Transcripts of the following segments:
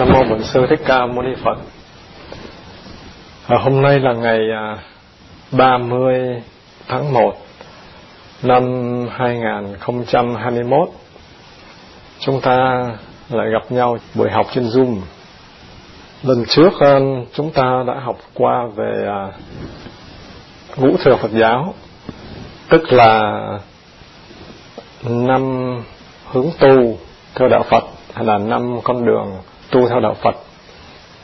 Nam mô Bổn sư Thích Ca Mâu Ni Phật. À, hôm nay là ngày à, 30 tháng 1 năm 2021. Chúng ta lại gặp nhau buổi học trên Zoom. Lần trước à, chúng ta đã học qua về à, ngũ thừa Phật giáo, tức là năm hướng tu theo đạo Phật hay là năm con đường tu theo đạo Phật.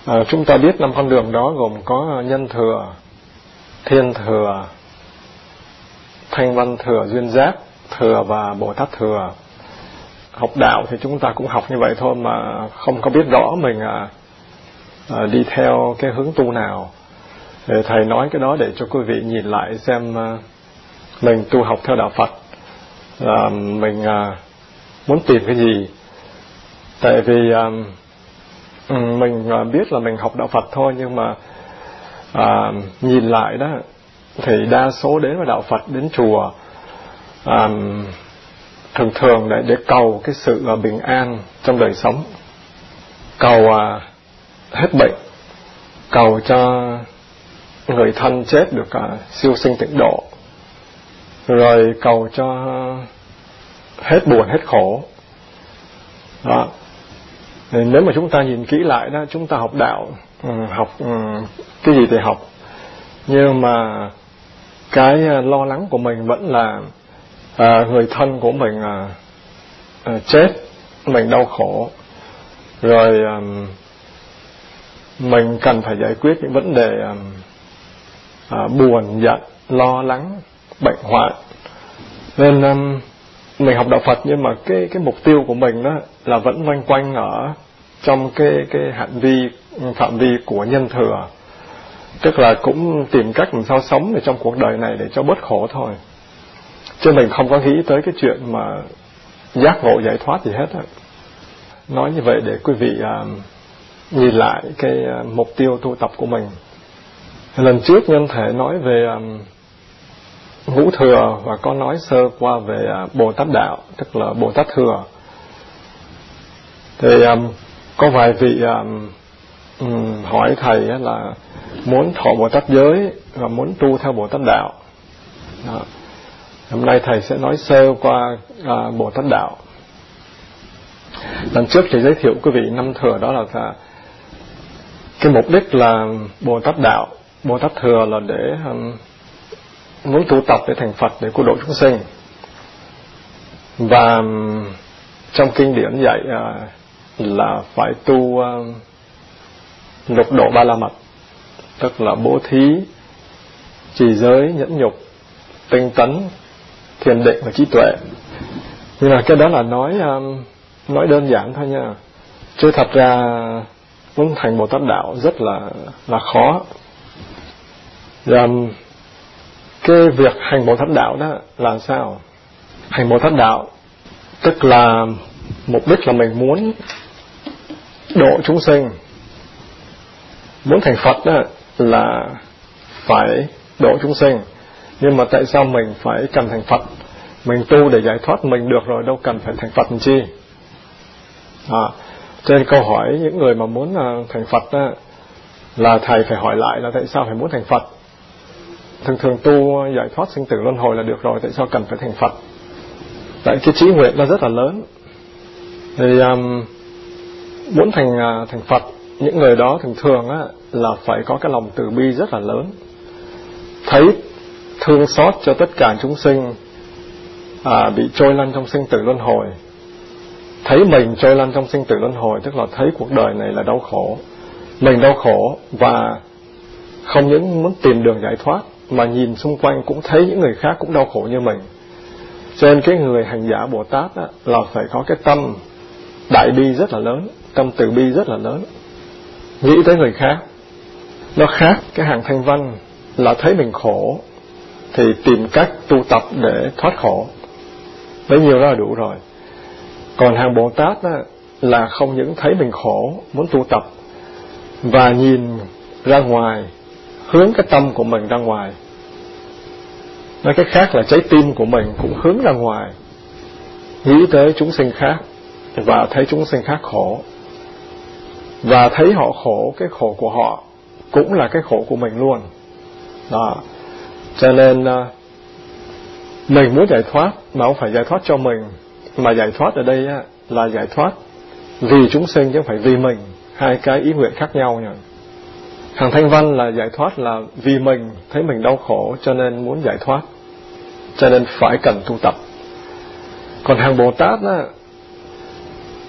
À, chúng ta biết năm con đường đó gồm có nhân thừa, thiên thừa, thanh văn thừa, duyên giác thừa và bồ tát thừa. Học đạo thì chúng ta cũng học như vậy thôi mà không có biết rõ mình à, à, đi theo cái hướng tu nào. Để thầy nói cái đó để cho quý vị nhìn lại xem à, mình tu học theo đạo Phật là mình à, muốn tìm cái gì. Tại vì à, Ừ, mình à, biết là mình học đạo Phật thôi nhưng mà à, nhìn lại đó thì đa số đến với đạo Phật đến chùa à, thường thường để để cầu cái sự à, bình an trong đời sống. Cầu à, hết bệnh. Cầu cho người thân chết được à, siêu sinh tịnh độ. Rồi cầu cho hết buồn hết khổ. Đó nếu mà chúng ta nhìn kỹ lại đó chúng ta học đạo ừ, học ừ, cái gì thì học. Nhưng mà cái à, lo lắng của mình vẫn là à, người thân của mình à, à, chết mình đau khổ. Rồi à, mình cần phải giải quyết những vấn đề à, à, buồn giận lo lắng bệnh hoạn. Nên à, mình học đạo Phật nhưng mà cái cái mục tiêu của mình đó là vẫn loanh quanh ở trong cái cái hạn vi phạm vi của nhân thừa. Tức là cũng tìm cách làm sao sống ở trong cuộc đời này để cho bớt khổ thôi. Chứ mình không có nghĩ tới cái chuyện mà giác ngộ giải thoát gì hết á. Nói như vậy để quý vị uh, nhìn lại cái uh, mục tiêu tu tập của mình. Lần trước nhân thể nói về um, hữu thừa và có nói sơ qua về à, bồ tát đạo tức là bồ tát thừa. Thì um, có vài vị um, hỏi thầy là muốn thọ bồ tát giới và muốn tu theo bồ tát đạo. Đó. hôm nay thầy sẽ nói sơ qua uh, bồ tát đạo. Lần trước thì giới thiệu quý vị năm thừa đó là cả cái mục đích là bồ tát đạo bồ tát thừa là để um, muốn tu tập để thành phật để cứu độ chúng sinh. Và trong kinh điển dạy à, là phải tu à, lục độ ba la mật, tức là bố thí, trì giới, nhẫn nhục, tinh tấn, thiền định và trí tuệ. Nhưng mà cái đó là nói à, nói đơn giản thôi nha. Chứ thật ra, muốn thành bồ tát đạo rất là là khó. Và cái việc hành bồ tát đạo đó là sao? Hành bồ tát đạo tức là mục đích là mình muốn độ chúng sinh. Muốn thành Phật đó là phải độ chúng sinh. Nhưng mà tại sao mình phải cần thành Phật? Mình tu để giải thoát mình được rồi đâu cần phải thành Phật làm chi? À, trên câu hỏi những người mà muốn à, thành Phật đó, là thầy phải hỏi lại là tại sao phải muốn thành Phật? Thường thường tu ờ, giải thoát sinh tử luân hồi là được rồi tại sao cần phải thành Phật? Tại cái trí nguyện nó rất là lớn. Thì um, muốn thành uh, thành Phật những người đó thường thường á, là phải có cái lòng từ bi rất là lớn. Thấy thương xót cho tất cả chúng sinh à, bị trôi lăn trong sinh tử luân hồi. Thấy mình trôi lăn trong sinh tử luân hồi tức là thấy cuộc đời này là đau khổ. Mình đau khổ và không những muốn tìm đường giải thoát mà nhìn xung quanh cũng thấy những người khác cũng đau khổ như mình. Cho nên cái người hành giả Bồ Tát á, là phải có cái tâm đại bi rất là lớn tâm từ bi rất là lớn. Nghĩ tới người khác nó khác cái hàng thanh văn là thấy mình khổ thì tìm cách tu tập để thoát khổ. Bấy nhiêu đó là đủ rồi. Còn hàng bồ tát á, là không những thấy mình khổ muốn tu tập và nhìn ra ngoài hướng cái tâm của mình ra ngoài. Nói cách khác là trái tim của mình cũng hướng ra ngoài. Nghĩ tới chúng sinh khác và thấy chúng sinh khác khổ. Và thấy họ khổ, cái khổ của họ cũng là cái khổ của mình luôn. Đó. Cho nên à, mình muốn giải thoát mà không phải giải thoát cho mình, mà giải thoát ở đây là giải thoát vì chúng sinh chứ không phải vì mình. Hai cái ý nguyện khác nhau nhỉ hàng thanh văn là giải thoát là vì mình thấy mình đau khổ cho nên muốn giải thoát cho nên phải cần tu tập. Còn hàng bồ tát á,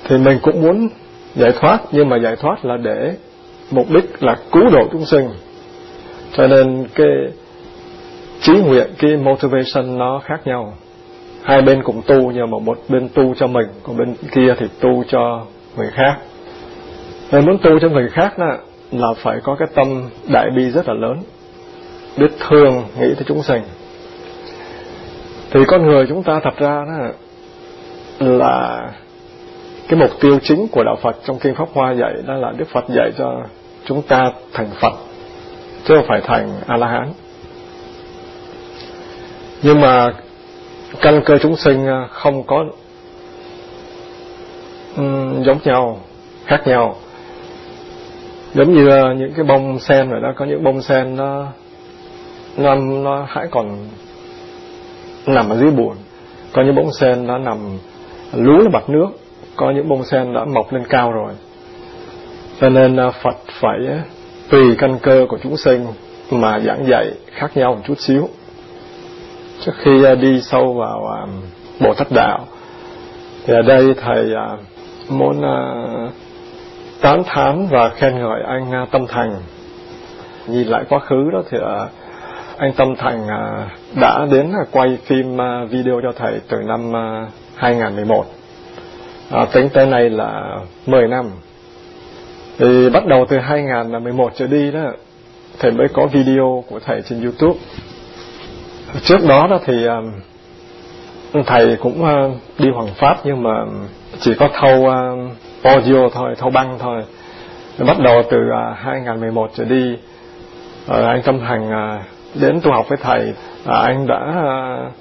thì mình cũng muốn giải thoát nhưng mà giải thoát là để mục đích là cứu độ chúng sinh. Cho nên cái trí nguyện cái motivation nó khác nhau. Hai bên cùng tu nhưng mà một bên tu cho mình còn bên kia thì tu cho người khác. Nên muốn tu cho người khác đó, là phải có cái tâm đại bi rất là lớn biết thương nghĩ tới chúng sinh. Thì con người chúng ta thật ra đó là cái mục tiêu chính của đạo Phật trong kinh Pháp Hoa dạy đó là Đức Phật dạy cho chúng ta thành Phật chứ không phải thành A La Hán nhưng mà căn cơ chúng sinh à, không có um, giống nhau khác nhau giống như ờ, những cái bông sen rồi đó, có những bông sen nó nó nó hãy còn nằm ở dưới bùn. Có những bông sen nó nằm lú lên mặt nước. Có những bông sen đã mọc lên cao rồi. Cho nên ờ, Phật phải tùy căn cơ của chúng sinh mà giảng dạy khác nhau một chút xíu. Trước khi ờ, đi sâu vào bộ thất đạo, thì ở đây thầy muốn tán thán và khen ngợi anh à, tâm thành. Nhìn lại quá khứ đó thì à, anh tâm thành à, đã đến quay phim video cho thầy từ năm 2011 à, tính tới nay là 10 năm. Thì bắt đầu từ 2011 trở đi đó thầy mới có video của thầy trên YouTube. Trước đó đó thì thầy cũng đi hoàng pháp nhưng mà chỉ có thâu audio thôi thâu băng thôi. Bắt đầu từ à, uh, 2011 trở đi uh, anh tâm Hằng uh, đến tu học với thầy. Uh, anh đã uh,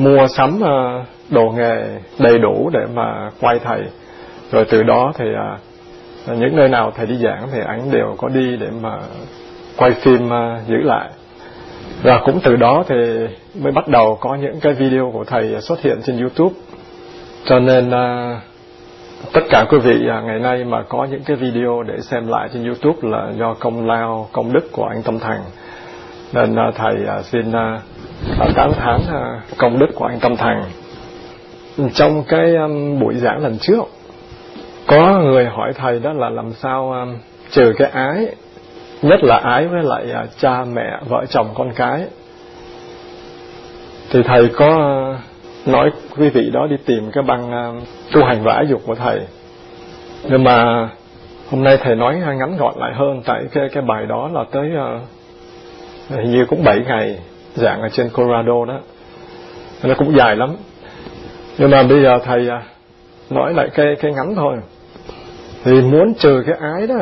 mua sắm uh, đồ nghề đầy đủ để mà quay thầy. Rồi từ đó thì uh, những nơi nào thầy đi giảng thì anh đều có đi để mà quay phim uh, giữ lại. Và cũng từ đó thì mới bắt đầu có những cái video của thầy xuất hiện trên YouTube. Cho nên uh, tất cả quý vị à, ngày nay mà có những cái video để xem lại trên YouTube là do công lao, công đức của anh Tâm Thành. Nên à, thầy à, xin tán thán công đức của anh Tâm Thành. Trong cái um, buổi giảng lần trước, có người hỏi thầy đó là làm sao um, trừ cái ái, nhất là ái với lại cha mẹ, vợ chồng, con cái. Thì thầy có nói quý vị đó đi tìm cái băng à, tu hành và ái dục của thầy. Nhưng mà hôm nay thầy nói ngắn gọn lại hơn tại cái cái bài đó là tới hình như cũng 7 ngày giảng ở trên Colorado đó. Nó cũng dài lắm. Nhưng mà bây giờ thầy nói lại cái cái ngắn thôi. Thì muốn trừ cái ái đó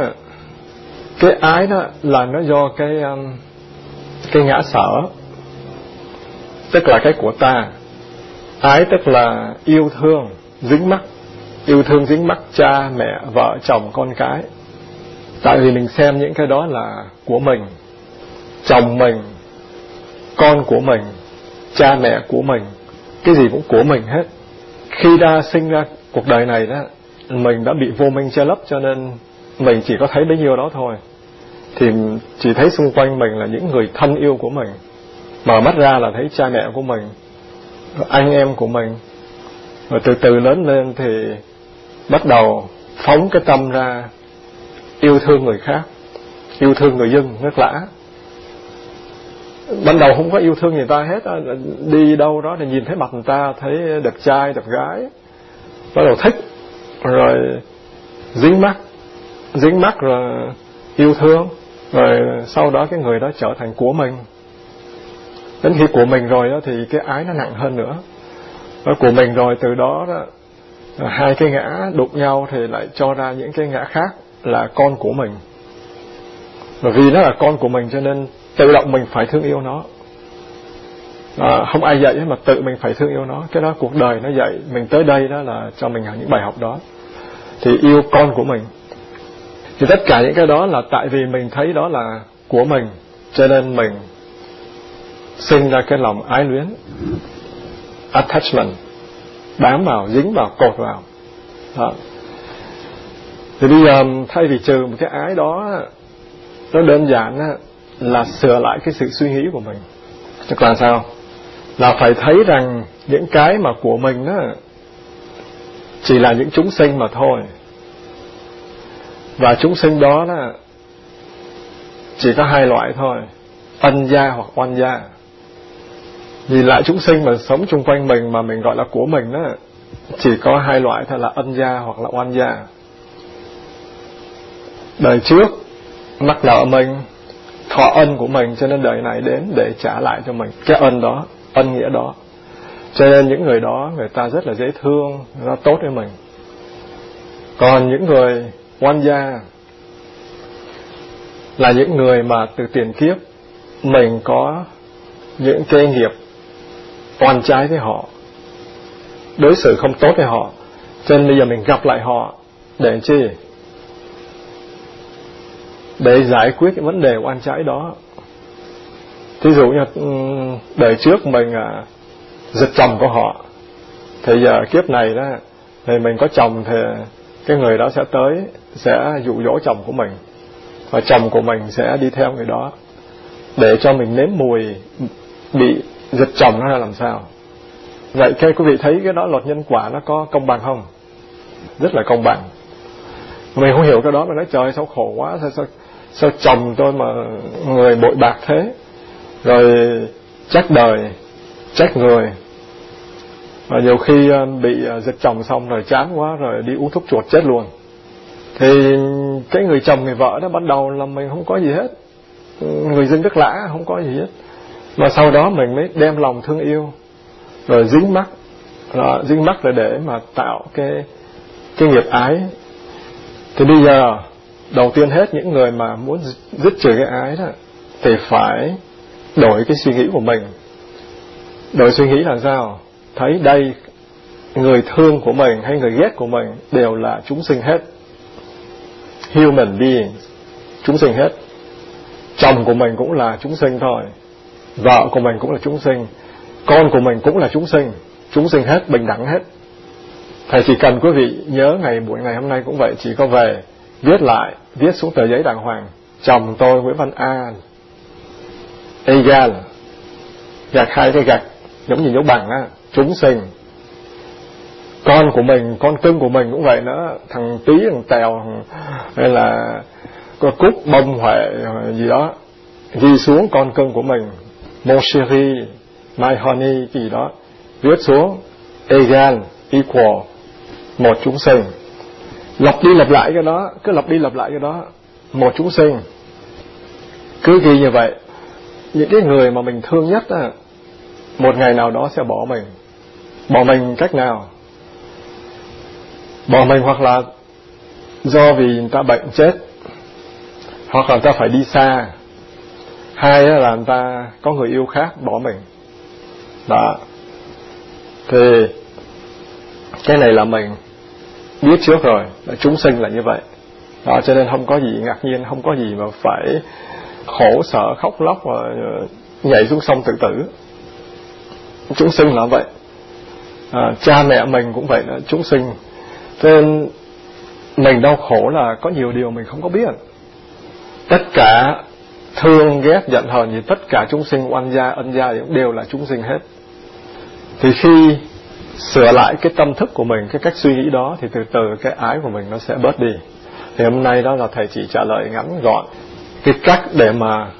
cái ái đó là nó do cái um, cái ngã sở tức là cái của ta ái tức là yêu thương, dính mắc. Yêu thương, dính mắc cha, mẹ, vợ, chồng, con cái. Tại vì mình xem những cái đó là của mình, chồng mình, con của mình, cha mẹ của mình, cái gì cũng của mình hết. Khi đã sinh ra cuộc đời này đó, mình đã bị vô minh che lấp cho nên mình chỉ có thấy bấy nhiêu đó thôi. Thì chỉ thấy xung quanh mình là những người thân yêu của mình. Mở mắt ra là thấy cha mẹ của mình anh em của mình. Rồi từ từ lớn lên thì bắt đầu phóng cái tâm ra yêu thương người khác, yêu thương người dân, nước lã. Ban đầu không có yêu thương người ta hết à, đi đâu đó thì nhìn thấy mặt người ta, thấy đẹp trai, đẹp gái. Bắt đầu thích, rồi dính mắt dính mắt rồi yêu thương. Rồi sau đó cái người đó trở thành của mình đến khi của mình rồi đó thì cái ái nó nặng hơn nữa. Và của mình rồi từ đó, đó hai cái ngã đụng nhau thì lại cho ra những cái ngã khác là con của mình. Bởi vì nó là con của mình cho nên tự động mình phải thương yêu nó. À, không ai dạy mà tự mình phải thương yêu nó. Cái đó cuộc đời nó dạy mình tới đây đó là cho mình những bài học đó. Thì yêu con của mình. Thì tất cả những cái đó là tại vì mình thấy đó là của mình cho nên mình sinh ra cái lòng ái luyến, attachment, bám vào, dính vào, cột vào. Đó. thì bây giờ um, thay vì trừ một cái ái đó, nó đơn giản là sửa lại cái sự suy nghĩ của mình. Tức là sao? Là phải thấy rằng những cái mà của mình đó chỉ là những chúng sinh mà thôi. Và chúng sinh đó đó chỉ có hai loại thôi ân gia hoặc oan gia nhìn lại chúng sinh mà sống chung quanh mình mà mình gọi là của mình đó chỉ có hai loại thôi là ân gia hoặc là oan gia. Đời trước, mắc nợ mình, thọ ân của mình, cho nên đời này đến để trả lại cho mình cái ân đó, ân nghĩa đó. Cho nên những người đó, người ta rất là dễ thương, nó tốt với mình. Còn những người oan gia là những người mà từ tiền kiếp mình có những cái nghiệp oan trái với họ đối xử không tốt với họ. Cho nên bây giờ mình gặp lại họ để chi? Để giải quyết cái vấn đề oan trái đó. Thí dụ như ừ, đời trước mình à, giật chồng của họ thì giờ kiếp này đó thì mình có chồng thì cái người đó sẽ tới sẽ dụ dỗ chồng của mình và chồng của mình sẽ đi theo người đó để cho mình nếm mùi bị giật chồng nó ra làm sao? Vậy các quý vị thấy cái đó luật nhân quả nó có công bằng không? Rất là công bằng. Mình không hiểu cái đó mà nói trời sao khổ quá sao sao, sao chồng tôi mà người bội bạc thế? Rồi trách đời trách người. Và nhiều khi ờ, bị ờ, giật chồng xong rồi chán quá rồi đi uống thuốc chuột chết luôn. Thì cái người chồng người vợ đó ban đầu là mình không có gì hết. Người dân đất lã không có gì hết mà sau đó mình mới đem lòng thương yêu rồi dính mắt đó, dính mắt là để mà tạo cái cái nghiệp ái. Thì bây giờ đầu tiên hết những người mà muốn dứt trừ cái ái đó thì phải đổi cái suy nghĩ của mình. Đổi suy nghĩ là sao? Thấy đây người thương của mình hay người ghét của mình đều là chúng sinh hết. Human beings chúng sinh hết. Chồng của mình cũng là chúng sinh thôi vợ của mình cũng là chúng sinh, con của mình cũng là chúng sinh chúng sinh hết, bình đẳng hết. Thầy chỉ cần quý vị nhớ ngày buổi ngày hôm nay cũng vậy, chỉ có về, viết lại, viết xuống tờ giấy đàng hoàng, chồng tôi Nguyễn Văn A egal gạch hai cái gạch giống như dấu bằng á, chúng sinh. Con của mình, con cưng của mình cũng vậy nữa, thằng tí thằng tèo, hay là có cúc, bông huệ gì đó, ghi xuống con cưng của mình mon chéri my honey gì đó. Viết xuống egal equal một chúng sinh. Lặp đi lặp lại cái đó cứ lặp đi lặp lại cái đó một chúng sinh. Cứ ghi như vậy những cái người mà mình thương nhất à, một ngày nào đó sẽ bỏ mình. Bỏ mình cách nào? Bỏ mình hoặc là do vì người ta bệnh chết hoặc là người ta phải đi xa hai là người ta có người yêu khác bỏ mình. Đó. Thì cái này là mình biết trước rồi là chúng sinh là như vậy. Đó cho nên không có gì ngạc nhiên không có gì mà phải khổ sở khóc lóc và ờ, nhảy xuống sông tự tử. Chúng sinh là vậy. À, cha mẹ mình cũng vậy đó chúng sinh. Cho nên mình đau khổ là có nhiều điều mình không có biết. Tất cả thương, ghét, giận, hờn thì tất cả chúng sinh, oan gia, ân gia cũng đều là chúng sinh hết. Thì khi sửa lại cái tâm thức của mình, cái cách suy nghĩ đó, thì từ từ cái ái của mình nó sẽ bớt đi. Thì hôm nay đó là thầy chỉ trả lời ngắn gọn cái cách để mà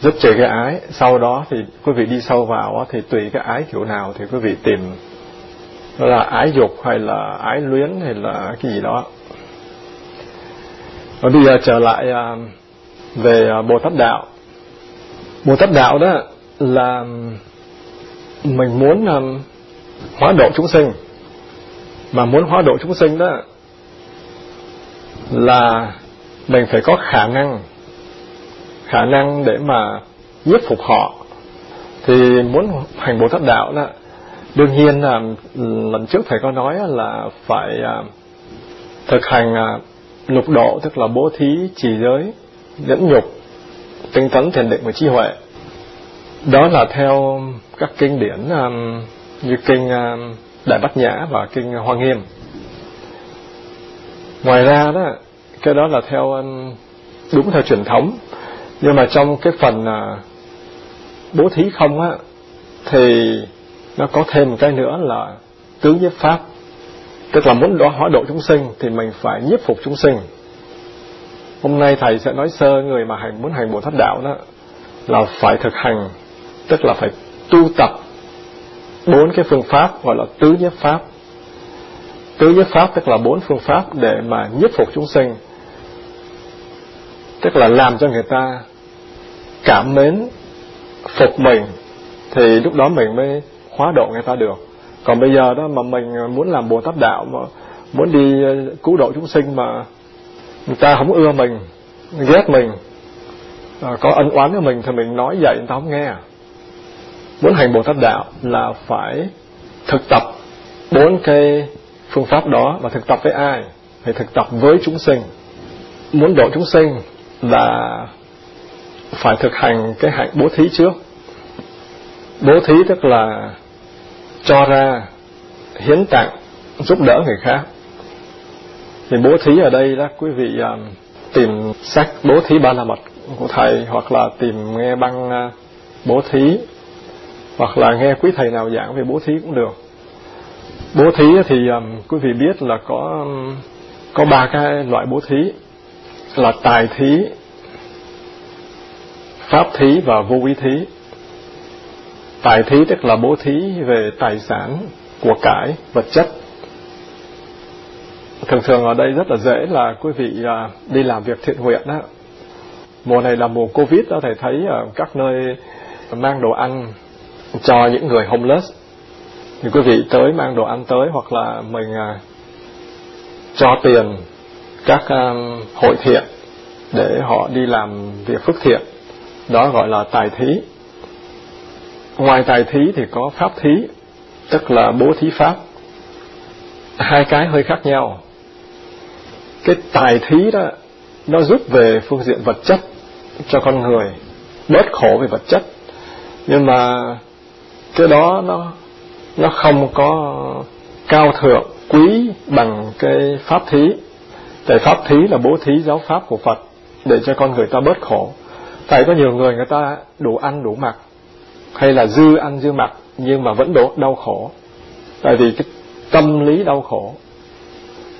dứt trừ cái ái. Sau đó thì quý vị đi sâu vào thì tùy cái ái kiểu nào thì quý vị tìm là ái dục hay là ái luyến hay là cái gì đó. Và bây giờ trở lại à, về à, bồ tát đạo. Bồ tát đạo đó là mình muốn um, hóa độ chúng sinh. Mà muốn hóa độ chúng sinh đó là mình phải có khả năng khả năng để mà nhiếp phục họ. Thì muốn hành bồ tát đạo đó đương nhiên là lần trước thầy có nói là phải à, thực hành lục độ tức là bố thí trì giới nhẫn nhục tinh tấn thiền định và trí huệ. Đó là theo các kinh điển um, như kinh um, đại bát nhã và kinh hoa nghiêm. Ngoài ra đó cái đó là theo um, đúng theo truyền thống. Nhưng mà trong cái phần uh, bố thí không á thì nó có thêm một cái nữa là tướng nhiếp pháp. Tức là muốn đó hóa độ chúng sinh thì mình phải nhiếp phục chúng sinh hôm nay thầy sẽ nói sơ người mà hành muốn hành bồ tát đạo đó là phải thực hành, tức là phải tu tập bốn cái phương pháp gọi là tứ nhất pháp. Tứ nhất pháp tức là bốn phương pháp để mà nhiếp phục chúng sinh, tức là làm cho người ta cảm mến, phục mình, thì lúc đó mình mới hóa độ người ta được. Còn bây giờ đó mà mình muốn làm bồ tát đạo, mà muốn đi ờ, cứu độ chúng sinh mà người ta không ưa mình ghét mình à, có ân oán với mình thì mình nói vậy người ta không nghe. Muốn hành bồ tát đạo là phải thực tập bốn cái phương pháp đó và thực tập với ai? Phải thực tập với chúng sinh. Muốn độ chúng sinh là phải thực hành cái hạnh bố thí trước. Bố thí tức là cho ra hiến tặng giúp đỡ người khác thì bố thí ở đây đó quý vị uh, tìm sách bố thí ba la mật của thầy hoặc là tìm nghe băng uh, bố thí hoặc là nghe quý thầy nào giảng về bố thí cũng được. Bố thí thì um, quý vị biết là có um, có ba cái loại bố thí là tài thí pháp thí và vô vi thí. Tài thí tức là bố thí về tài sản của cải vật chất thường thường ở đây rất là dễ là quý vị à, đi làm việc thiện nguyện đó. Mùa này là mùa covid đó thầy thấy ở các nơi mang đồ ăn cho những người homeless. Thì quý vị tới mang đồ ăn tới hoặc là mình à, cho tiền các à, hội thiện để họ đi làm việc phước thiện. Đó gọi là tài thí. Ngoài tài thí thì có pháp thí tức là bố thí pháp. Hai cái hơi khác nhau cái tài thí đó, nó giúp về phương diện vật chất cho con người, bớt khổ về vật chất. Nhưng mà cái đó nó nó không có cao thượng, quý bằng cái pháp thí. Tại pháp thí là bố thí giáo pháp của Phật để cho con người ta bớt khổ. Tại có nhiều người người ta đủ ăn đủ mặc, hay là dư ăn dư mặc, nhưng mà vẫn đổ, đau khổ. Tại vì cái tâm lý đau khổ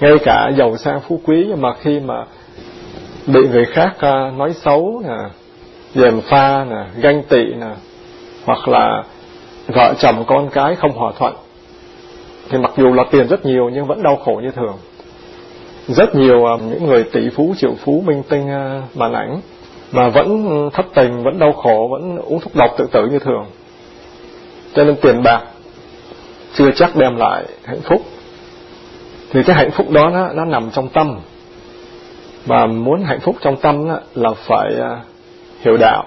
ngay cả giàu sang phú quý nhưng mà khi mà bị người khác à, nói xấu nè, dèm pha nè, ganh tị nè, hoặc là vợ chồng con cái không hòa thuận, thì mặc dù là tiền rất nhiều nhưng vẫn đau khổ như thường. Rất nhiều à, những người tỷ phú, triệu phú, minh tinh à, màn ảnh mà vẫn thất tình, vẫn đau khổ, vẫn uống thuốc độc tự tử như thường. Cho nên tiền bạc chưa chắc đem lại hạnh phúc thì cái hạnh phúc đó nó, nó nằm trong tâm. Và muốn hạnh phúc trong tâm đó, là phải uh, hiểu đạo.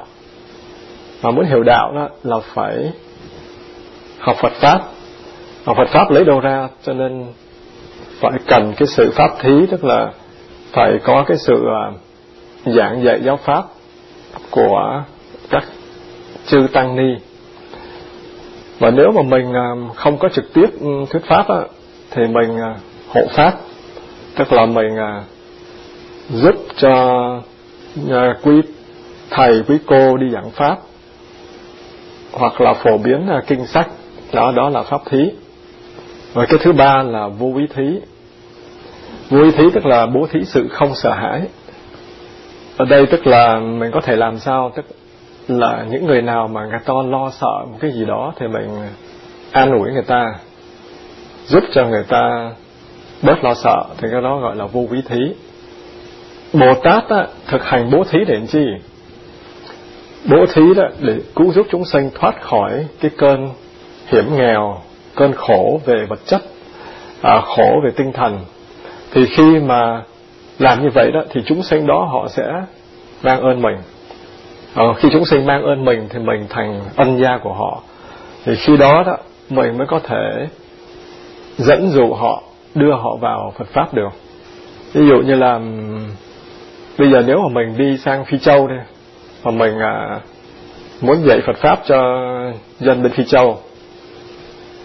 Mà muốn hiểu đạo đó là phải học Phật pháp. Học Phật pháp lấy đâu ra cho nên phải cần cái sự pháp thí tức là phải có cái sự uh, giảng dạy giáo pháp của các chư tăng ni. Và nếu mà mình à, không có trực tiếp ừ, thuyết pháp á, thì mình hộ pháp. Tức là mình à, giúp cho à, quý thầy quý cô đi giảng pháp hoặc là phổ biến à, kinh sách đó đó là pháp thí. Và cái thứ ba là vô ý thí. Vô ý thí tức là bố thí sự không sợ hãi. Ở đây tức là mình có thể làm sao? Tức là những người nào mà người ta lo sợ một cái gì đó thì mình à, an ủi người ta giúp cho người ta bớt lo sợ thì cái đó gọi là vô quý thí. Bồ tát á, thực hành bố thí để làm chi? Bố thí đó để cứu giúp chúng sinh thoát khỏi cái cơn hiểm nghèo cơn khổ về vật chất à, khổ về tinh thần. Thì khi mà làm như vậy đó thì chúng sinh đó họ sẽ mang ơn mình. À, khi chúng sinh mang ơn mình thì mình thành ân gia của họ. Thì khi đó đó mình mới có thể dẫn dụ họ đưa họ vào Phật pháp được. Ví dụ như là bây giờ nếu mà mình đi sang phi châu đi mà mình à, muốn dạy Phật pháp cho dân bên phi châu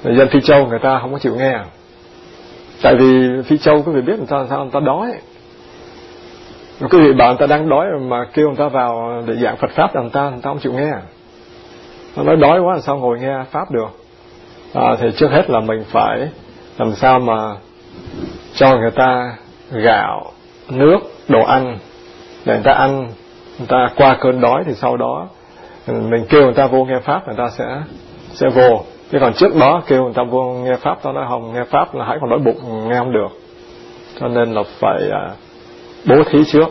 dân phi châu người ta không có chịu nghe. Tại vì phi châu quý vị biết người ta sao người ta đói. Quý vị bảo người ta đang đói mà kêu người ta vào để giảng Phật pháp là người ta người ta không chịu nghe. Nó nói đói quá làm sao ngồi nghe pháp được? À, thì trước hết là mình phải làm sao mà cho người ta gạo nước đồ ăn. Để người ta ăn người ta qua cơn đói thì sau đó ừ, mình kêu người ta vô nghe pháp người ta sẽ sẽ vô. Chứ còn trước đó kêu người ta vô nghe pháp tao nói không nghe pháp là hãy còn đói bụng nghe không được. Cho nên là phải à, bố thí trước.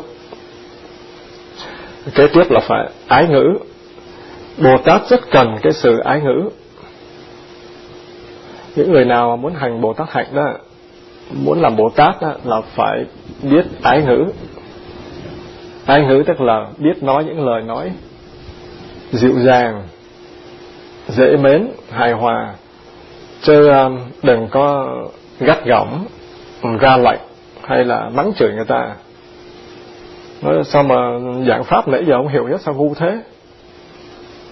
Kế tiếp là phải ái ngữ. Bồ tát rất cần cái sự ái ngữ. Những người nào muốn hành bồ tát hạnh đó muốn làm bồ tát đó, là phải biết ái ngữ. Ái ngữ tức là biết nói những lời nói dịu dàng dễ mến hài hòa. Chứ à, đừng có gắt gỏng ra lệnh hay là mắng chửi người ta. Nói sao mà giảng pháp nãy giờ không hiểu nhất sao ngu thế?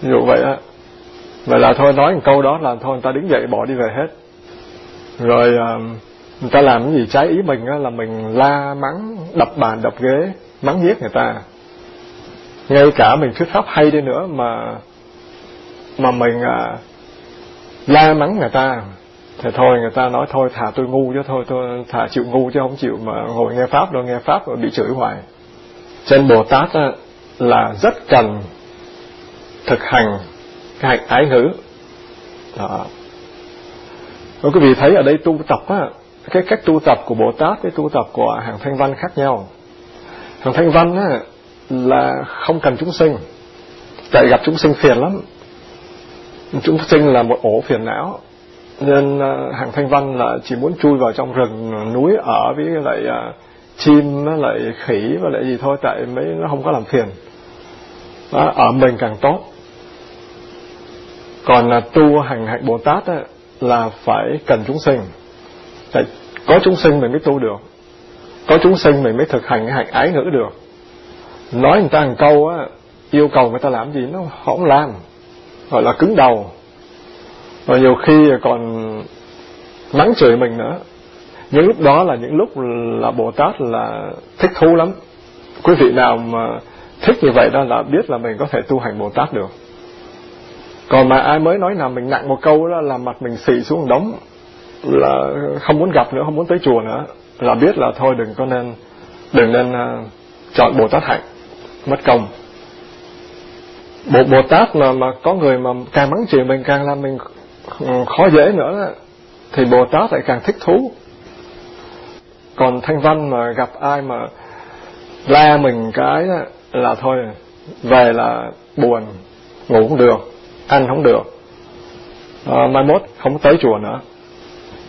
Dù dụ vậy á. Vậy là thôi nói một câu đó là thôi người ta đứng dậy bỏ đi về hết. Rồi à, người ta làm cái gì trái ý mình á là mình la mắng đập bàn đập ghế mắng giết người ta. Ngay cả mình thuyết pháp hay đi nữa mà mà mình à, la mắng người ta. Thì thôi người ta nói thôi thả tôi ngu chứ thôi tôi thả chịu ngu chứ không chịu mà ngồi nghe pháp đâu nghe pháp rồi bị chửi hoài. Trên bồ tát á, là rất cần thực hành cái hạnh ái ngữ. Đó. Rồi quý vị thấy ở đây tu tập á cái cách tu tập của bồ tát với tu tập của hàng thanh văn khác nhau. Hàng thanh văn á là không cần chúng sinh. Tại gặp chúng sinh phiền lắm. Chúng sinh là một ổ phiền não. Nên à, hàng thanh văn là chỉ muốn chui vào trong rừng núi ở với lại uh, chim nó lại khỉ và lại gì thôi tại mấy nó không có làm phiền. Đó, ở mình càng tốt. Còn là tu hành hạnh bồ tát á, là phải cần chúng sinh tại có chúng sinh mình mới tu được. Có chúng sinh mình mới thực hành cái hạnh ái ngữ được. Nói người ta một câu á, yêu cầu người ta làm gì nó không làm. Gọi là cứng đầu. Và nhiều khi còn mắng chửi mình nữa. Những lúc đó là những lúc là bồ tát là thích thú lắm. Quý vị nào mà thích như vậy đó là biết là mình có thể tu hành bồ tát được. Còn mà ai mới nói là mình nặng một câu đó là mặt mình xị xuống đống là không muốn gặp nữa không muốn tới chùa nữa. Là biết là thôi đừng có nên đừng nên uh, chọn bồ tát hạnh mất công. Bộ bồ tát mà mà có người mà càng mắng chửi mình càng làm mình ừ, khó dễ nữa thì bồ tát lại càng thích thú. Còn thanh văn mà gặp ai mà la mình cái đó, là thôi về là buồn ngủ không được ăn không được. À, mai mốt không tới chùa nữa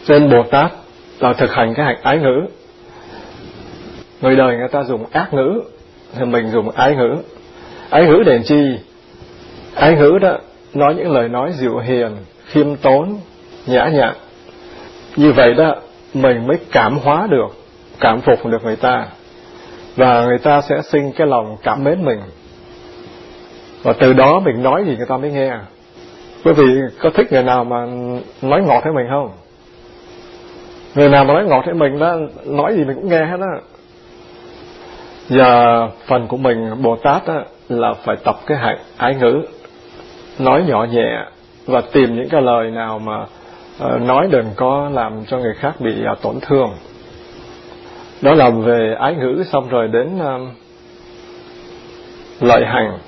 trên bồ tát là thực hành cái hạnh ái ngữ. Người đời người ta dùng ác ngữ, thì mình dùng ái ngữ. Ái ngữ để chi? Ái ngữ đó, nói những lời nói dịu hiền, khiêm tốn, nhã nhặn. Như vậy đó, mình mới cảm hóa được, cảm phục được người ta. Và người ta sẽ sinh cái lòng cảm mến mình. Và từ đó mình nói gì người ta mới nghe. Quý vị có thích người nào mà nói ngọt với mình không? Người nào mà nói ngọt với mình đó nói gì mình cũng nghe hết á. Giờ phần của mình bồ tát á, là phải tập cái hạnh ái ngữ nói nhỏ nhẹ và tìm những cái lời nào mà uh, nói đừng có làm cho người khác bị uh, tổn thương. Đó là về ái ngữ xong rồi đến uh, lợi hành.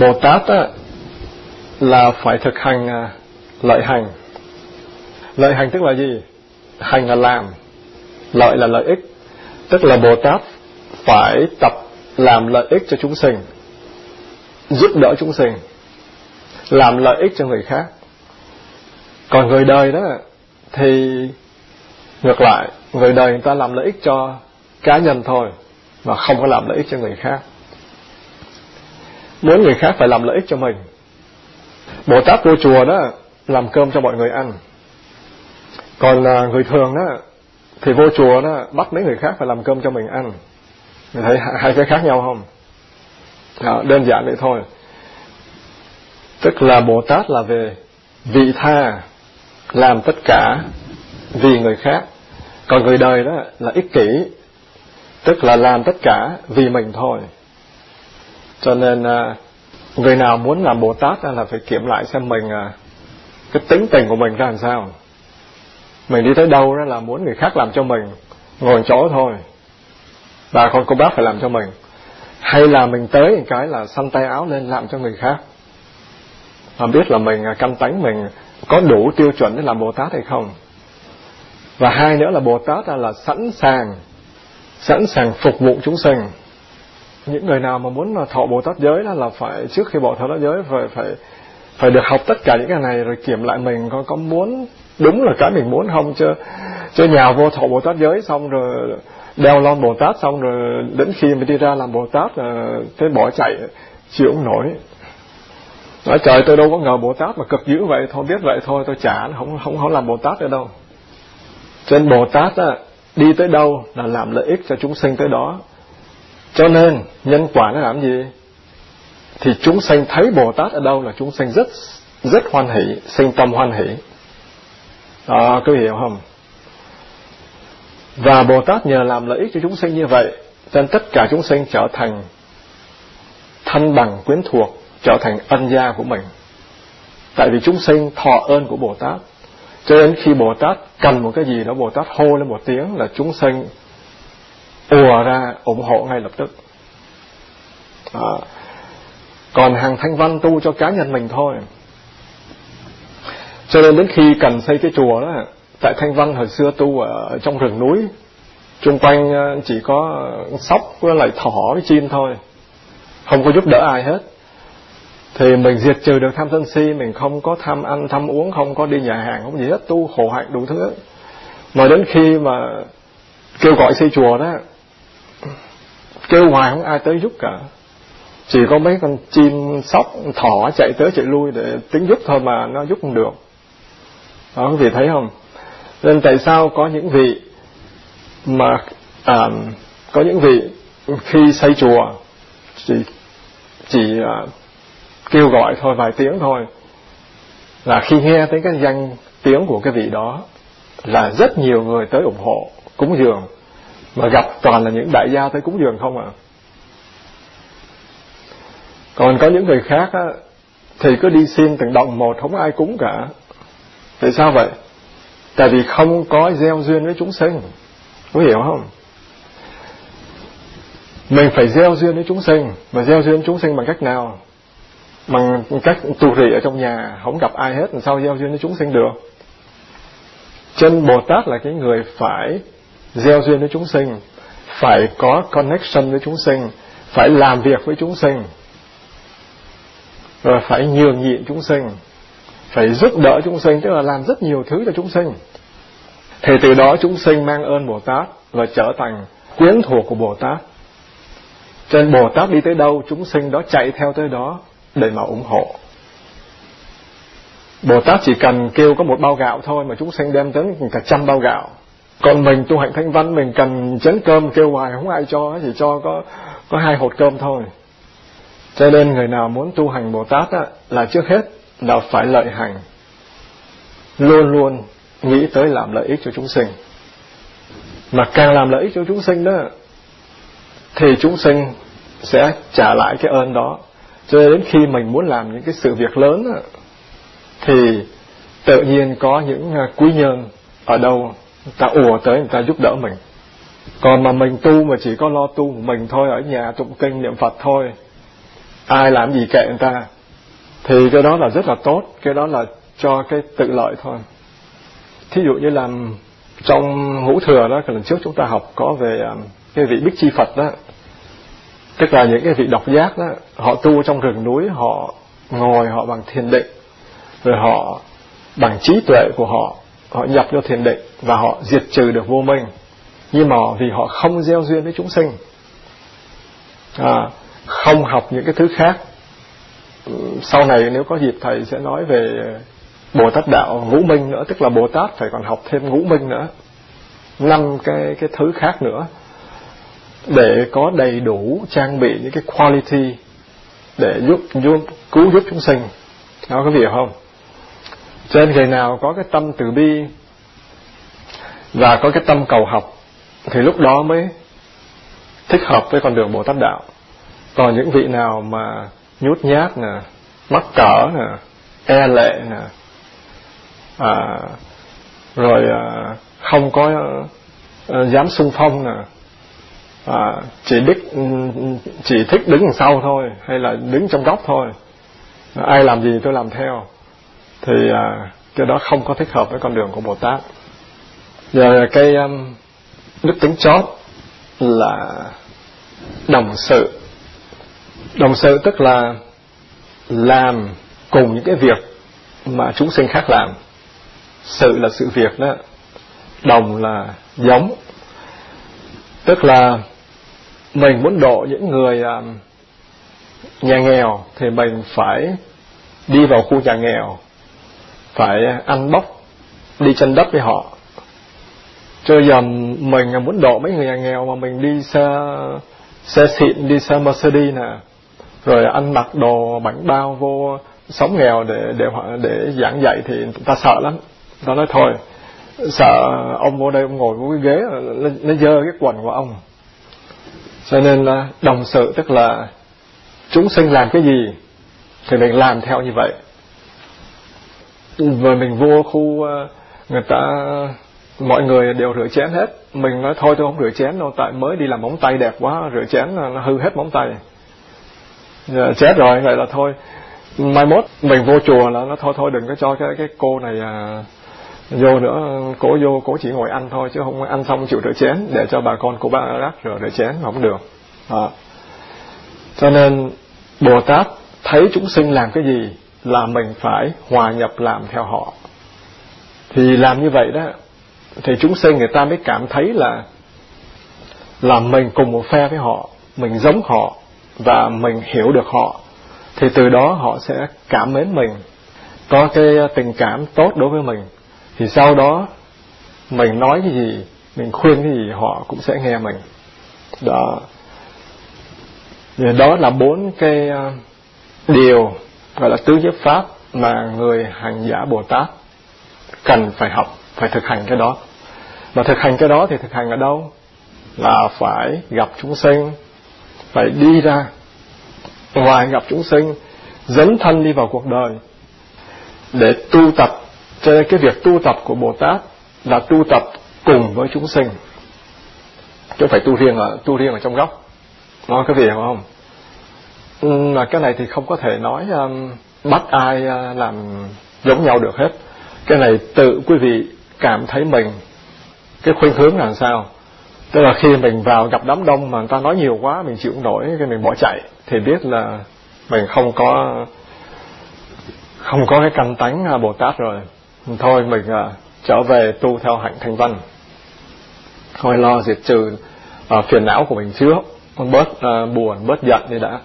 Bồ tát á, là phải thực hành uh, lợi hành. Lợi hành tức là gì? Hành là làm. Lợi là lợi ích, tức là bồ tát phải tập làm lợi ích cho chúng sinh, giúp đỡ chúng sinh, làm lợi ích cho người khác. Còn người đời đó thì ngược lại, người đời người ta làm lợi ích cho cá nhân thôi, mà không có làm lợi ích cho người khác. Muốn người khác phải làm lợi ích cho mình, bồ tát vô chùa đó làm cơm cho mọi người ăn còn à, người thường đó thì vô chùa đó bắt mấy người khác phải làm cơm cho mình ăn. Mình thấy hai cái khác nhau không? Đó, đơn giản vậy thôi. Tức là bồ tát là về vị tha làm tất cả vì người khác. Còn người đời đó là ích kỷ tức là làm tất cả vì mình thôi. Cho nên à, người nào muốn làm bồ tát là phải kiểm lại xem mình à, cái tính tình của mình ra làm sao mình đi tới đâu đó là muốn người khác làm cho mình ngồi chỗ thôi. Bà con cô bác phải làm cho mình. Hay là mình tới một cái là xăm tay áo lên làm cho người khác. Mà biết là mình à, căn tánh mình có đủ tiêu chuẩn để làm Bồ Tát hay không? Và hai nữa là Bồ Tát là sẵn sàng sẵn sàng phục vụ chúng sinh. Những người nào mà muốn thọ Bồ Tát giới đó là phải, trước khi bỏ thọ Bồ Tát giới phải phải phải được học tất cả những cái này rồi kiểm lại mình có có muốn đúng là cái mình muốn không chứ chứ nhà vô thọ Bồ Tát giới xong rồi đeo lon Bồ Tát xong rồi đến khi mình đi ra làm Bồ Tát thế bỏ chạy chịu không nổi. Nói trời tôi đâu có ngờ Bồ Tát mà cực dữ vậy thôi biết vậy thôi tôi trả không không không làm Bồ Tát nữa đâu. Trên Bồ Tát á, đi tới đâu là làm lợi ích cho chúng sinh tới đó. Cho nên nhân quả nó làm gì? Thì chúng sinh thấy Bồ Tát ở đâu là chúng sinh rất rất hoan hỷ sinh tâm hoan hỷ đó có hiểu không? Và Bồ Tát nhờ làm lợi ích cho chúng sinh như vậy nên tất cả chúng sinh trở thành thân bằng quyến thuộc trở thành ân gia của mình. Tại vì chúng sinh thọ ơn của Bồ Tát. Cho đến khi Bồ Tát cần một cái gì đó Bồ Tát hô lên một tiếng là chúng sinh ùa ra ủng hộ ngay lập tức. À, còn hàng thanh văn tu cho cá nhân mình thôi cho nên đến khi cần xây cái chùa đó, tại thanh văn hồi xưa tu ở trong rừng núi, chung quanh ờ, chỉ có sóc với lại thỏ với chim thôi, không có giúp đỡ ai hết. Thì mình diệt trừ được tham sân si, mình không có tham ăn, tham uống, không có đi nhà hàng, không gì hết, tu khổ hạnh đủ thứ. Mà đến khi mà kêu gọi xây chùa đó, kêu hoài không ai tới giúp cả. Chỉ có mấy con chim sóc, thỏ chạy tới chạy lui để tính giúp thôi mà nó giúp không được đó quý vị thấy không? Nên tại sao có những vị mà à, có những vị khi xây chùa chỉ chỉ à, kêu gọi thôi vài tiếng thôi là khi nghe tới cái danh tiếng của cái vị đó là rất nhiều người tới ủng hộ cúng dường mà gặp toàn là những đại gia tới cúng dường không à còn có những người khác á, thì cứ đi xin từng đồng một không ai cúng cả tại sao vậy? Tại vì không có gieo duyên với chúng sinh. Có hiểu không? Mình phải gieo duyên với chúng sinh. Mà gieo duyên với chúng sinh bằng cách nào? Bằng cách tu trì ở trong nhà, không gặp ai hết, làm sao gieo duyên với chúng sinh được? Chân bồ tát là cái người phải gieo duyên với chúng sinh, phải có connection với chúng sinh, phải làm việc với chúng sinh rồi phải nhường nhịn chúng sinh phải giúp đỡ chúng sinh tức là làm rất nhiều thứ cho chúng sinh thì từ đó chúng sinh mang ơn bồ tát và trở thành quyến thuộc của bồ tát trên bồ tát đi tới đâu chúng sinh đó chạy theo tới đó để mà ủng hộ Bồ Tát chỉ cần kêu có một bao gạo thôi mà chúng sinh đem tới cả trăm bao gạo. Còn mình tu hạnh thanh văn mình cần chén cơm kêu hoài không ai cho chỉ cho có có hai hột cơm thôi. Cho nên người nào muốn tu hành Bồ Tát á, là trước hết là phải lợi hành. Luôn luôn nghĩ tới làm lợi ích cho chúng sinh. Mà càng làm lợi ích cho chúng sinh đó, thì chúng sinh sẽ trả lại cái ơn đó cho nên đến khi mình muốn làm những cái sự việc lớn thì tự nhiên có những à, quý nhân ở đâu, người ta ùa tới, người ta giúp đỡ mình còn mà mình tu mà chỉ có lo tu mình thôi, ở nhà tụng kinh niệm phật thôi, ai làm gì kệ người ta thì cái đó là rất là tốt cái đó là cho cái tự lợi thôi. Thí dụ như làm trong ngũ thừa đó lần trước chúng ta học có về à, cái vị bích chi phật đó. Tức là những cái vị độc giác đó họ tu trong rừng núi họ ngồi họ bằng thiền định rồi họ bằng trí tuệ của họ họ nhập vô thiền định và họ diệt trừ được vô minh. Nhưng mà vì họ không gieo duyên với chúng sinh à, không học những cái thứ khác sau này nếu có dịp thầy sẽ nói về Bồ Tát đạo ngũ minh nữa, tức là Bồ Tát phải còn học thêm ngũ minh nữa, năm cái cái thứ khác nữa, để có đầy đủ trang bị những cái quality để giúp giúp, cứu giúp chúng sinh nó có việc không cho nên người nào có cái tâm từ bi và có cái tâm cầu học, thì lúc đó mới thích hợp với con đường Bồ Tát đạo. Còn những vị nào mà nhút nhát nè, mắc cỡ nè, e lệ nè, à, rồi à, không có à, dám sung phong nè, à, chỉ đích chỉ thích đứng đằng sau thôi hay là đứng trong góc thôi, ai làm gì tôi làm theo, thì à, cái đó không có thích hợp với con đường của Bồ Tát. Giờ cái um, đức tính chót là đồng sự đồng sự tức là làm cùng những cái việc mà chúng sinh khác làm. Sự là sự việc đó, đồng là giống. Tức là mình muốn độ những người à, nhà nghèo thì mình phải đi vào khu nhà nghèo, phải ăn bóc, đi chân đất với họ. Cho giờ mình muốn độ mấy người nhà nghèo mà mình đi xe xe xịn, đi xe Mercedes nè rồi ăn mặc đồ bảnh bao vô sống nghèo để để để giảng dạy thì ta sợ lắm. Ta nói thôi sợ ông vô đây ông ngồi vô cái ghế nó, nó dơ cái quần của ông. Cho nên là đồng sự tức là chúng sinh làm cái gì thì mình làm theo như vậy. Rồi mình vô khu ờ, người ta mọi người đều rửa chén hết. Mình nói thôi tôi không rửa chén đâu tại mới đi làm móng tay đẹp quá rửa chén nó hư hết móng tay. Ờ, chết rồi vậy là thôi. Mai mốt mình vô chùa là nó thôi thôi đừng có cho cái cái cô này à, vô nữa. Cố vô cố chỉ ngồi ăn thôi chứ không ăn xong chịu rửa chén để cho bà con của bà rác rửa rửa chén không được. À. cho nên bồ tát thấy chúng sinh làm cái gì là mình phải hòa nhập làm theo họ. Thì làm như vậy đó thì chúng sinh người ta mới cảm thấy là là mình cùng một phe với họ mình giống họ và mình hiểu được họ, thì từ đó họ sẽ cảm mến mình, có cái ờ, tình cảm tốt đối với mình. Thì sau đó mình nói cái gì, mình khuyên cái gì, họ cũng sẽ nghe mình. Đó. Thì đó là bốn cái ờ, điều gọi là tứ giới pháp mà người hành giả bồ tát cần phải học, phải thực hành cái đó. Mà thực hành cái đó thì thực hành ở đâu? Là phải gặp chúng sinh phải đi ra. Ngoài gặp chúng sinh dấn thân đi vào cuộc đời. Để tu tập cho nên cái việc tu tập của bồ tát là tu tập cùng với chúng sinh. Chứ không phải tu riêng ở tu riêng ở trong góc nói cái gì không? Ừ, Mà cái này thì không có thể nói um, bắt ai uh, làm giống nhau được hết. Cái này tự quý vị cảm thấy mình cái khuynh hướng là sao? Tức là khi mình vào gặp đám đông mà người ta nói nhiều quá mình chịu không nổi cái mình bỏ chạy thì biết là mình không có không có cái căn tánh à, bồ tát rồi. Thôi mình à, trở về tu theo hạnh thanh văn. Thôi lo diệt trừ à, phiền não của mình trước. Bớt à, buồn bớt giận đi đã.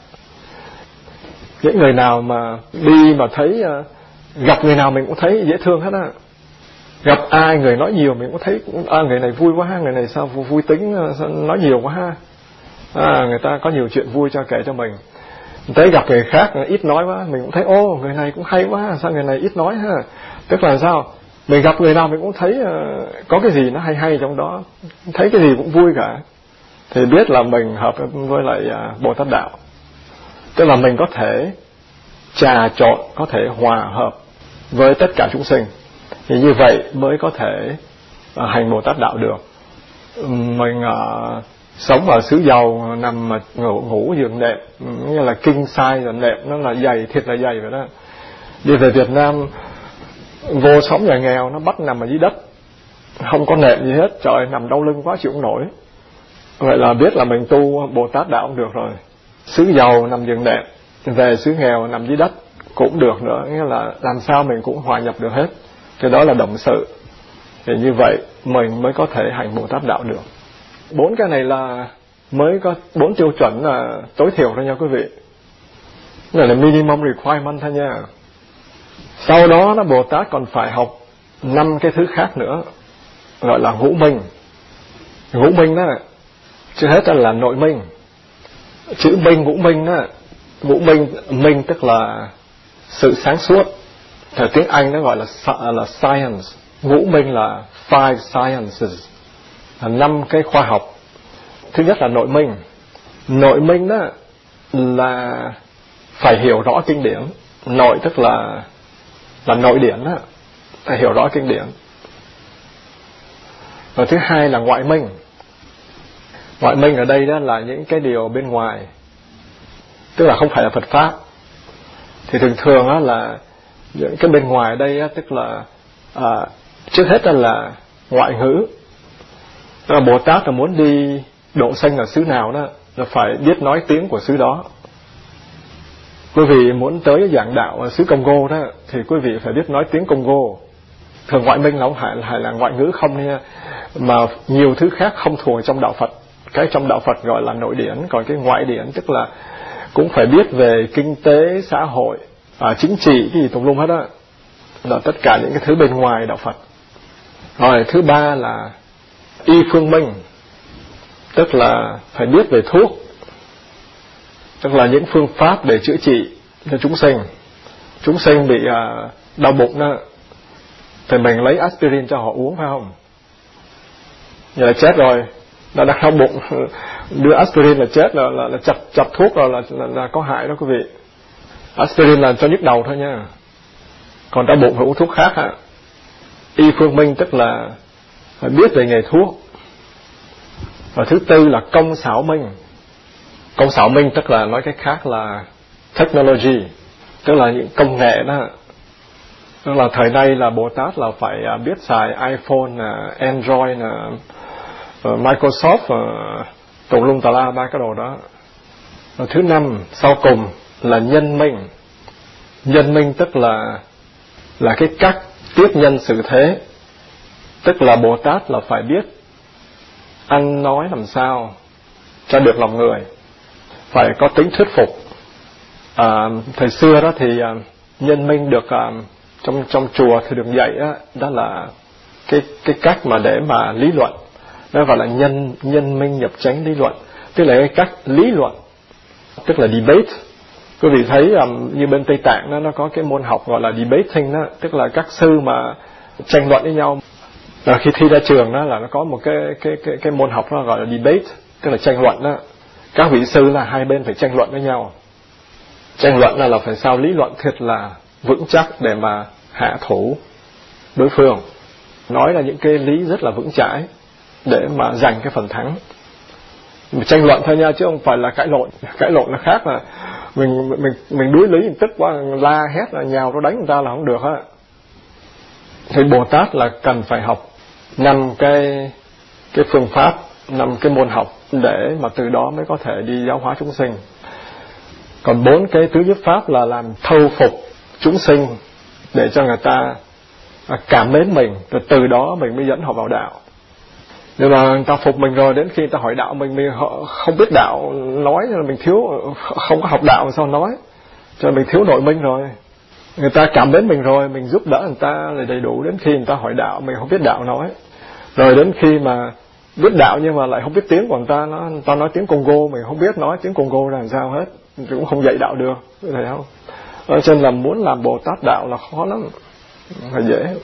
Những người nào mà đi mà thấy à, gặp người nào mình cũng thấy dễ thương hết á gặp ai người nói nhiều mình cũng thấy cũng à, người này vui quá người này sao vui, vui tính à, sao nói nhiều quá. Ha à, người ta có nhiều chuyện vui cho kể cho mình. Tới gặp người khác à, ít nói quá mình cũng thấy ô người này cũng hay quá sao người này ít nói ha. Tức là sao? Mình gặp người nào mình cũng thấy uh, có cái gì nó hay hay trong đó thấy cái gì cũng vui cả. Thì biết là mình hợp với lại uh, bồ tát đạo. Tức là mình có thể trà trộn có thể hòa hợp với tất cả chúng sinh thì như vậy mới có thể à, hành bồ tát đạo được. Mình uh, sống ở xứ giàu nằm mà ngủ, ngủ giường đẹp như là kinh sai rồi đẹp nó là dày thiệt là dày vậy đó. Đi về Việt Nam vô sống nhà nghèo nó bắt nằm ở dưới đất. Không có nệm gì hết trời nằm đau lưng quá chịu không nổi. Vậy là biết là mình tu bồ tát đạo cũng được rồi. Xứ giàu nằm giường đẹp. Về xứ nghèo nằm dưới đất cũng được nữa nghĩa là làm sao mình cũng hòa nhập được hết cái đó là đồng sự. Thì như vậy mình mới có thể hành bồ tát đạo được. Bốn cái này là mới có bốn tiêu chuẩn là tối thiểu thôi nha quý vị. Này là minimum requirement thôi nha. Sau đó nó bồ tát còn phải học năm cái thứ khác nữa, gọi là ngũ minh. Ngũ minh đó trước hết là nội minh. Chữ minh, ngũ minh đó, ngũ minh minh tức là sự sáng suốt theo tiếng anh nó gọi là là science. Ngũ minh là five sciences. Là năm cái khoa học. Thứ nhất là nội minh. Nội minh đó là phải hiểu rõ kinh điển. Nội tức là là nội điển đó. Phải hiểu rõ kinh điển. Và thứ hai là ngoại minh. Ngoại minh ở đây đó là những cái điều bên ngoài. Tức là không phải là Phật pháp. Thì thường thường đó là Dạ. cái bên ngoài đây á, tức là à, trước hết là ngoại ngữ. Là Bồ Tát là muốn đi độ sanh ở xứ nào đó là phải biết nói tiếng của xứ đó. Quý vị muốn tới giảng đạo ở xứ Congo đó thì quý vị phải biết nói tiếng Congo. Thường ngoại minh là không phải, là ngoại ngữ không nha mà nhiều thứ khác không thuộc trong đạo Phật. Cái trong đạo Phật gọi là nội điển còn cái ngoại điển tức là cũng phải biết về kinh tế xã hội à, chính trị cái gì tùm lum hết á là tất cả những cái thứ bên ngoài đạo Phật. Rồi thứ ba là y phương minh tức là phải biết về thuốc tức là những phương pháp để chữa trị cho chúng sinh. Chúng sinh bị à, đau bụng đó thì mình lấy aspirin cho họ uống phải không? Giờ là chết rồi. Đã đang đau bụng đưa aspirin là chết là là, là chặt chặt thuốc rồi là, là là có hại đó quý vị aspirin là cho nhức đầu thôi nha. Còn đau bụng phải uống thuốc khác hả y phương minh tức là phải biết về nghề thuốc. Và thứ tư là công xảo minh. Công xảo minh tức là nói cách khác là technology tức là những công nghệ đó. Tức là thời nay là bồ tát là phải à, biết xài iphone à, android à, ờ, microsoft ờ, tùm lum tà la ba cái đồ đó. Và thứ năm sau cùng là nhân minh. Nhân minh tức là là cái cách tiếp nhân sự thế. Tức là bồ tát là phải biết ăn nói làm sao cho được lòng người. Phải có tính thuyết phục. À, thời xưa đó thì à, nhân minh được à, trong trong chùa thì được dạy đó, đó là cái cái cách mà để mà lý luận. Đó gọi là nhân nhân minh nhập chánh lý luận. Tức là cái cách lý luận. Tức là debate quý vị thấy um, như bên tây tạng đó nó có cái môn học gọi là debating đó tức là các sư mà tranh luận với nhau. Và khi thi ra trường đó là nó có một cái cái cái cái môn học nó gọi là debate tức là tranh luận đó. Các vị sư là hai bên phải tranh luận với nhau. Tranh luận là là phải sao lý luận thật là vững chắc để mà hạ thủ đối phương. Nói là những cái lý rất là vững chãi để mà giành cái phần thắng tranh luận thôi nha, chứ không phải là cãi lộn. Cãi lộn là khác là mình mình mình đuối lý mình tức quá, la hét là nhào nó đánh người ta là không được á. Thì bồ tát là cần phải học năm cái cái phương pháp, năm cái môn học để mà từ đó mới có thể đi giáo hóa chúng sinh. Còn bốn cái tứ nhất pháp là làm thâu phục chúng sinh để cho người ta à, cảm mến mình, rồi từ đó mình mới dẫn họ vào đạo nhưng mà người ta phục mình rồi, đến khi người ta hỏi đạo mình mình họ không biết đạo nói là mình thiếu, không có học đạo mà sao nói? Cho mình thiếu nội minh rồi. Người ta cảm mến mình rồi, mình giúp đỡ người ta là đầy đủ. Đến khi người ta hỏi đạo, mình không biết đạo nói. Rồi đến khi mà biết đạo nhưng mà lại không biết tiếng của người ta, nó, người ta nói tiếng Congo, mình không biết nói tiếng Congo là làm sao hết. Cũng không dạy đạo được, thấy không? Cho nên là muốn làm Bồ Tát đạo là khó lắm phải dễ.